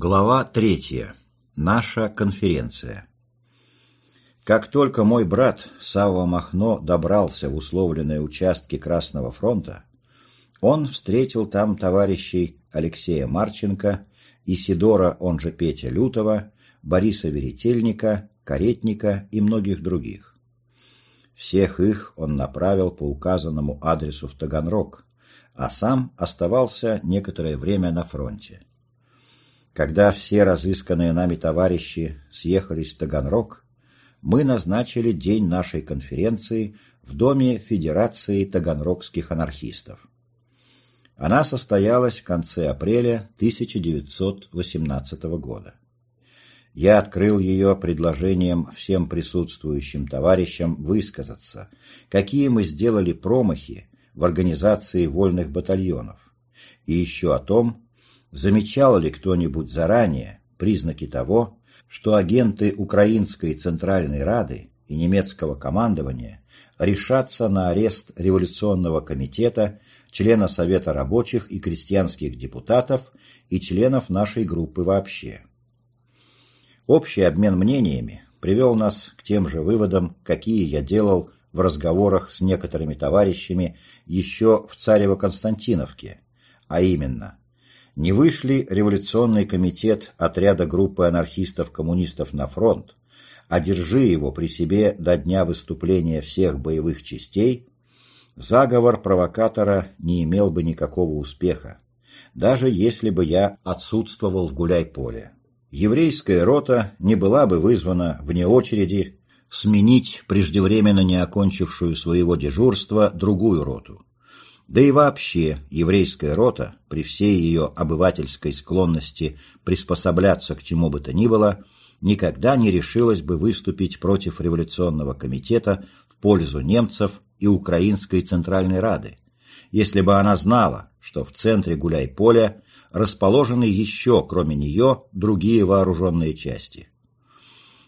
Глава третья. Наша конференция. Как только мой брат Савва Махно добрался в условленные участки Красного фронта, он встретил там товарищей Алексея Марченко, Исидора, он же Петя Лютова, Бориса Веретельника, Каретника и многих других. Всех их он направил по указанному адресу в Таганрог, а сам оставался некоторое время на фронте. Когда все разысканные нами товарищи съехались в Таганрог, мы назначили день нашей конференции в Доме Федерации таганрогских анархистов. Она состоялась в конце апреля 1918 года. Я открыл ее предложением всем присутствующим товарищам высказаться, какие мы сделали промахи в организации вольных батальонов, и еще о том, замечал ли кто-нибудь заранее признаки того, что агенты Украинской Центральной Рады и немецкого командования решатся на арест Революционного комитета, члена Совета рабочих и крестьянских депутатов и членов нашей группы вообще. Общий обмен мнениями привел нас к тем же выводам, какие я делал в разговорах с некоторыми товарищами еще в Царево-Константиновке, а именно, не вышли революционный комитет отряда группы анархистов-коммунистов на фронт, а держи его при себе до дня выступления всех боевых частей, заговор провокатора не имел бы никакого успеха, даже если бы я отсутствовал в гуляй-поле еврейская рота не была бы вызвана вне очереди сменить преждевременно не окончившую своего дежурства другую роту. Да и вообще еврейская рота, при всей ее обывательской склонности приспособляться к чему бы то ни было, никогда не решилась бы выступить против революционного комитета в пользу немцев и Украинской Центральной Рады, если бы она знала, что в центре гуляй-поля расположены еще, кроме нее, другие вооруженные части.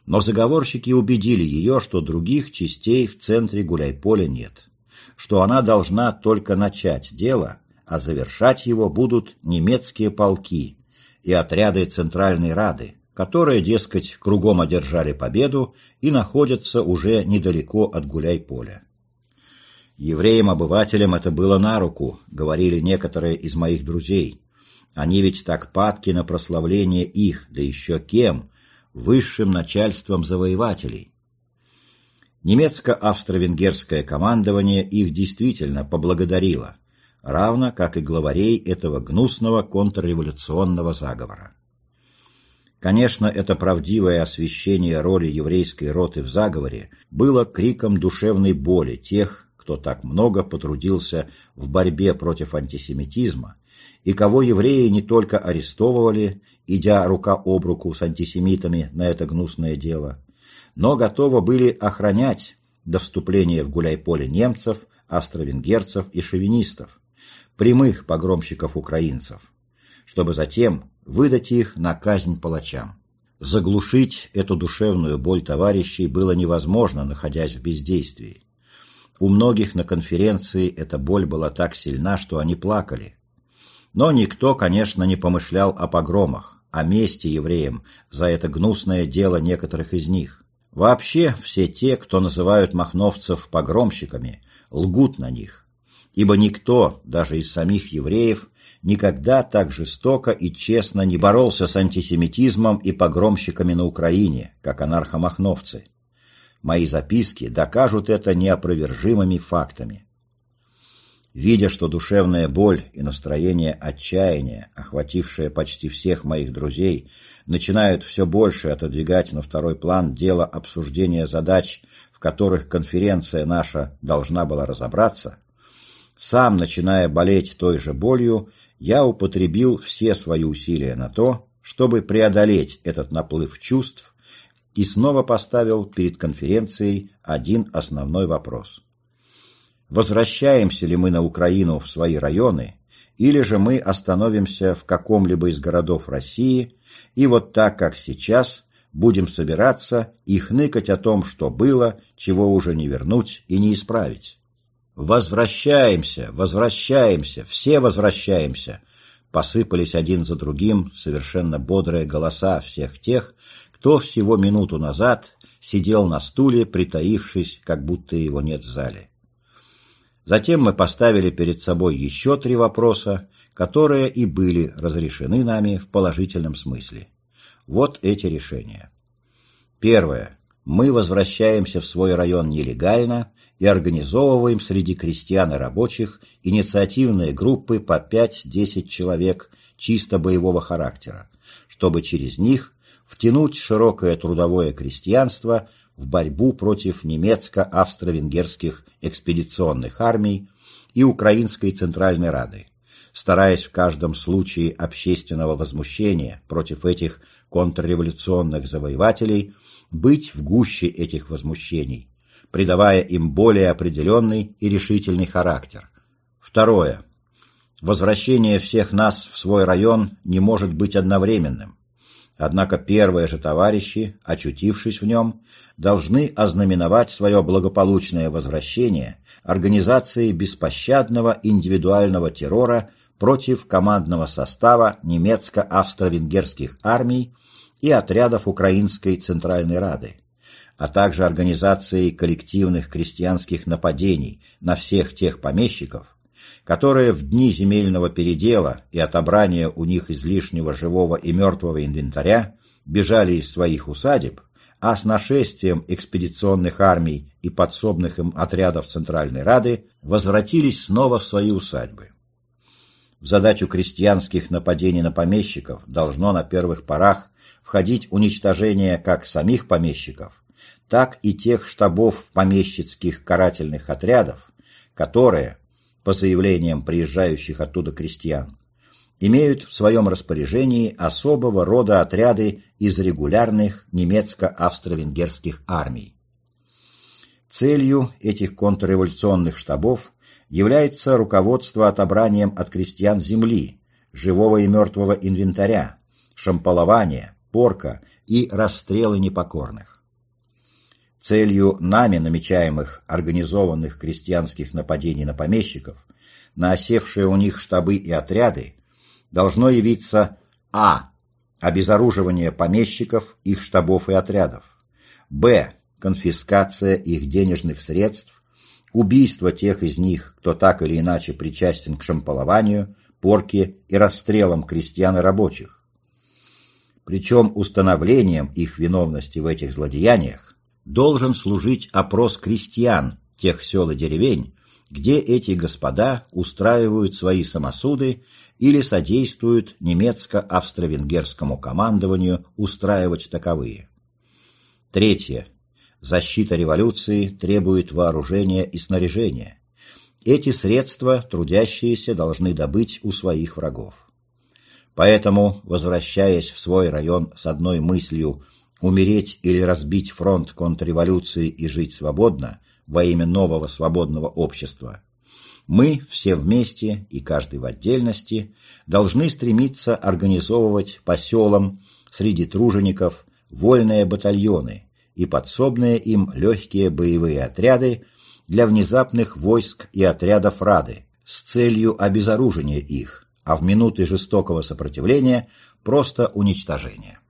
Но заговорщики убедили ее, что других частей в центре гуляй-поля нет, что она должна только начать дело, а завершать его будут немецкие полки и отряды Центральной Рады, которые, дескать, кругом одержали победу и находятся уже недалеко от гуляй-поля. Евреям-обывателям это было на руку, говорили некоторые из моих друзей. Они ведь так падки на прославление их, да еще кем, высшим начальством завоевателей. Немецко-австро-венгерское командование их действительно поблагодарило, равно как и главарей этого гнусного контрреволюционного заговора. Конечно, это правдивое освещение роли еврейской роты в заговоре было криком душевной боли тех, кто так много потрудился в борьбе против антисемитизма, и кого евреи не только арестовывали, идя рука об руку с антисемитами на это гнусное дело, но готовы были охранять до вступления в гуляй-поле немцев, австро-венгерцев и шовинистов, прямых погромщиков-украинцев, чтобы затем выдать их на казнь палачам. Заглушить эту душевную боль товарищей было невозможно, находясь в бездействии. У многих на конференции эта боль была так сильна, что они плакали. Но никто, конечно, не помышлял о погромах, о мести евреям за это гнусное дело некоторых из них. Вообще, все те, кто называют махновцев погромщиками, лгут на них. Ибо никто, даже из самих евреев, никогда так жестоко и честно не боролся с антисемитизмом и погромщиками на Украине, как анархомахновцы. Мои записки докажут это неопровержимыми фактами. Видя, что душевная боль и настроение отчаяния, охватившее почти всех моих друзей, начинают все больше отодвигать на второй план дело обсуждения задач, в которых конференция наша должна была разобраться, сам, начиная болеть той же болью, я употребил все свои усилия на то, чтобы преодолеть этот наплыв чувств и снова поставил перед конференцией один основной вопрос. Возвращаемся ли мы на Украину в свои районы, или же мы остановимся в каком-либо из городов России и вот так, как сейчас, будем собираться и хныкать о том, что было, чего уже не вернуть и не исправить. «Возвращаемся, возвращаемся, все возвращаемся», посыпались один за другим совершенно бодрые голоса всех тех, кто всего минуту назад сидел на стуле, притаившись, как будто его нет в зале. Затем мы поставили перед собой еще три вопроса, которые и были разрешены нами в положительном смысле. Вот эти решения. Первое. Мы возвращаемся в свой район нелегально и организовываем среди крестьян и рабочих инициативные группы по 5-10 человек чисто боевого характера, чтобы через них втянуть широкое трудовое крестьянство в борьбу против немецко-австро-венгерских экспедиционных армий и Украинской Центральной Рады, стараясь в каждом случае общественного возмущения против этих контрреволюционных завоевателей быть в гуще этих возмущений, придавая им более определенный и решительный характер. Второе. Возвращение всех нас в свой район не может быть одновременным. Однако первые же товарищи, очутившись в нем, должны ознаменовать свое благополучное возвращение организацией беспощадного индивидуального террора против командного состава немецко-австро-венгерских армий и отрядов Украинской Центральной Рады, а также организацией коллективных крестьянских нападений на всех тех помещиков, которые в дни земельного передела и отобрания у них излишнего живого и мертвого инвентаря бежали из своих усадеб, а с нашествием экспедиционных армий и подсобных им отрядов Центральной Рады возвратились снова в свои усадьбы. В задачу крестьянских нападений на помещиков должно на первых порах входить уничтожение как самих помещиков, так и тех штабов помещицких карательных отрядов, которые, по заявлениям приезжающих оттуда крестьян, имеют в своем распоряжении особого рода отряды из регулярных немецко-австро-венгерских армий. Целью этих контрреволюционных штабов является руководство отобранием от крестьян земли, живого и мертвого инвентаря, шамполование, порка и расстрелы непокорных. Целью нами намечаемых организованных крестьянских нападений на помещиков, на осевшие у них штабы и отряды, должно явиться а. обезоруживание помещиков, их штабов и отрядов, б. конфискация их денежных средств, убийство тех из них, кто так или иначе причастен к шамполованию, порке и расстрелам крестьян и рабочих. Причем установлением их виновности в этих злодеяниях должен служить опрос крестьян тех сел и деревень, где эти господа устраивают свои самосуды или содействуют немецко-австро-венгерскому командованию устраивать таковые. Третье. Защита революции требует вооружения и снаряжения. Эти средства трудящиеся должны добыть у своих врагов. Поэтому, возвращаясь в свой район с одной мыслью умереть или разбить фронт контрреволюции и жить свободно во имя нового свободного общества, мы все вместе и каждый в отдельности должны стремиться организовывать по селам среди тружеников вольные батальоны и подсобные им легкие боевые отряды для внезапных войск и отрядов Рады с целью обезоружения их, а в минуты жестокого сопротивления просто уничтожения.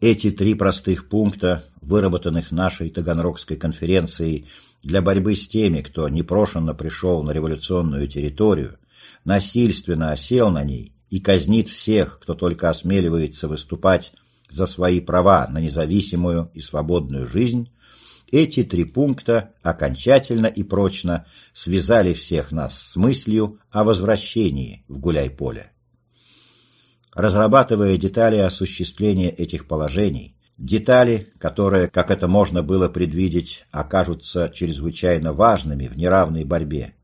Эти три простых пункта, выработанных нашей Таганрогской конференцией для борьбы с теми, кто непрошенно пришел на революционную территорию, насильственно осел на ней и казнит всех, кто только осмеливается выступать за свои права на независимую и свободную жизнь, эти три пункта окончательно и прочно связали всех нас с мыслью о возвращении в Гуляй-Поле. Разрабатывая детали осуществления этих положений, детали, которые, как это можно было предвидеть, окажутся чрезвычайно важными в неравной борьбе,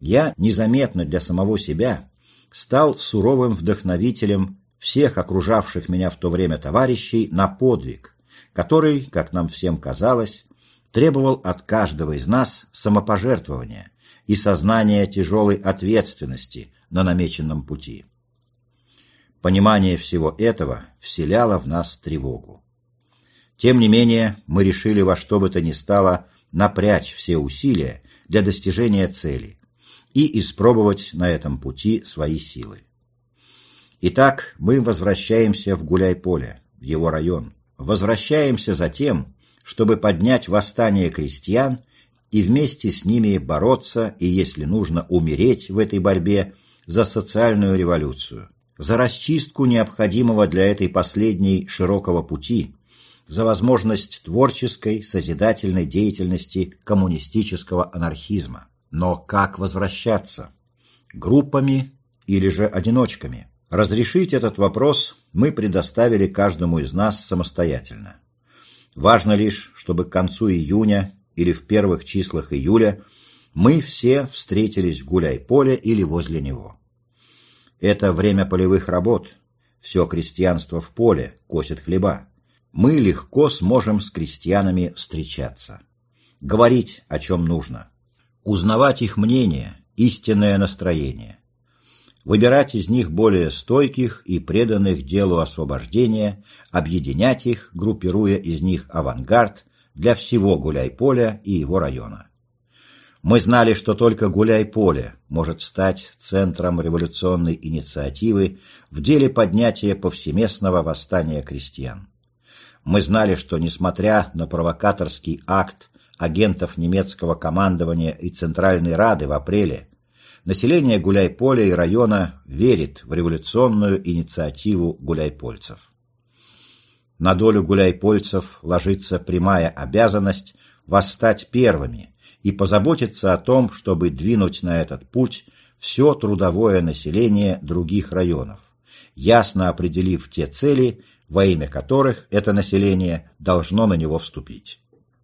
я незаметно для самого себя стал суровым вдохновителем всех окружавших меня в то время товарищей на подвиг, который, как нам всем казалось, требовал от каждого из нас самопожертвования и сознания тяжелой ответственности на намеченном пути. Понимание всего этого вселяло в нас тревогу. Тем не менее, мы решили во что бы то ни стало напрячь все усилия для достижения цели и испробовать на этом пути свои силы. Итак, мы возвращаемся в Гуляй-Поле, в его район. Возвращаемся за тем, чтобы поднять восстание крестьян и вместе с ними бороться и, если нужно, умереть в этой борьбе за социальную революцию, за расчистку необходимого для этой последней широкого пути, за возможность творческой, созидательной деятельности коммунистического анархизма. Но как возвращаться? Группами или же одиночками? Разрешить этот вопрос мы предоставили каждому из нас самостоятельно. Важно лишь, чтобы к концу июня или в первых числах июля мы все встретились в гуляй-поле или возле него. Это время полевых работ, все крестьянство в поле, косит хлеба. Мы легко сможем с крестьянами встречаться, говорить, о чем нужно, узнавать их мнение, истинное настроение, выбирать из них более стойких и преданных делу освобождения, объединять их, группируя из них авангард для всего Гуляй-Поля и его района. Мы знали, что только Гуляй-Поле может стать центром революционной инициативы в деле поднятия повсеместного восстания крестьян. Мы знали, что, несмотря на провокаторский акт агентов немецкого командования и Центральной Рады в апреле, население Гуляй-Поля и района верит в революционную инициативу гуляйпольцев. На долю гуляйпольцев ложится прямая обязанность восстать первыми и позаботиться о том, чтобы двинуть на этот путь все трудовое население других районов, ясно определив те цели, во имя которых это население должно на него вступить.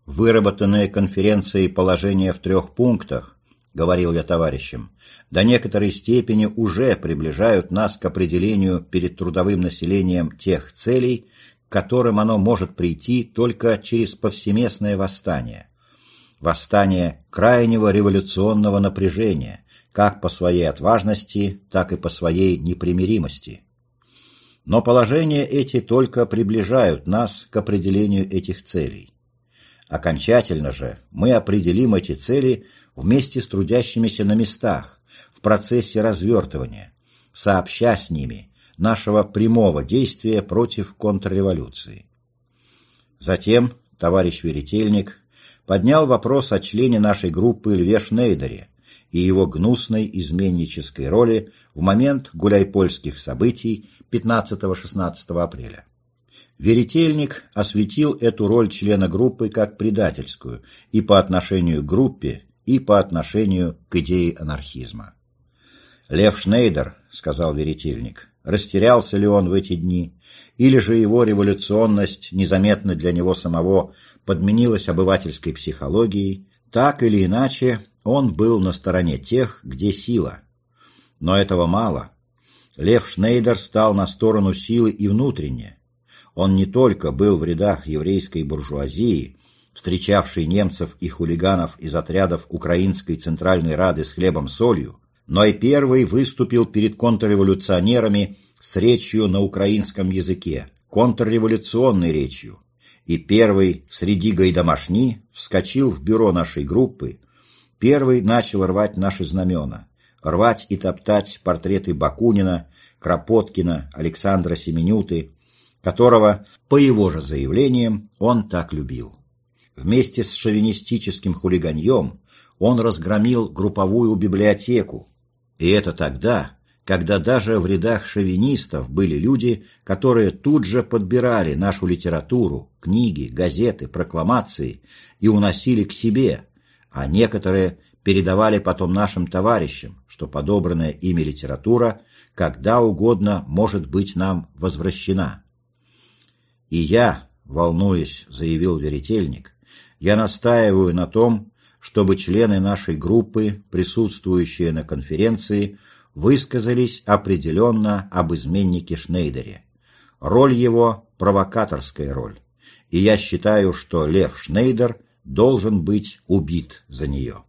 Выработанные конференцией положения в трех пунктах, говорил я товарищам, до некоторой степени уже приближают нас к определению перед трудовым населением тех целей, к которым оно может прийти только через повсеместное восстание. Восстание крайнего революционного напряжения, как по своей отважности, так и по своей непримиримости. Но положения эти только приближают нас к определению этих целей. Окончательно же мы определим эти цели вместе с трудящимися на местах, в процессе развертывания, сообща с ними нашего прямого действия против контрреволюции. Затем товарищ Веретельник поднял вопрос о члене нашей группы Льве Шнейдере и его гнусной изменнической роли в момент гуляйпольских событий 15-16 апреля. Веретельник осветил эту роль члена группы как предательскую и по отношению к группе, и по отношению к идее анархизма. «Лев Шнейдер», — сказал Веретельник, растерялся ли он в эти дни, или же его революционность, незаметно для него самого, подменилась обывательской психологией, так или иначе он был на стороне тех, где сила. Но этого мало. Лев Шнейдер стал на сторону силы и внутренне. Он не только был в рядах еврейской буржуазии, встречавшей немцев и хулиганов из отрядов Украинской Центральной Рады с хлебом-солью, но и первый выступил перед контрреволюционерами с речью на украинском языке, контрреволюционной речью, и первый среди гайдамашни вскочил в бюро нашей группы, первый начал рвать наши знамена, рвать и топтать портреты Бакунина, Кропоткина, Александра Семенюты, которого, по его же заявлениям, он так любил. Вместе с шовинистическим хулиганьем он разгромил групповую библиотеку, и это тогда, когда даже в рядах шовинистов были люди, которые тут же подбирали нашу литературу, книги, газеты, прокламации и уносили к себе, а некоторые передавали потом нашим товарищам, что подобранная ими литература когда угодно может быть нам возвращена. И я, волнуясь, заявил веретельник, я настаиваю на том, чтобы члены нашей группы, присутствующие на конференции, высказались определенно об изменнике Шнейдере. Роль его – провокаторская роль, и я считаю, что Лев Шнейдер должен быть убит за нее.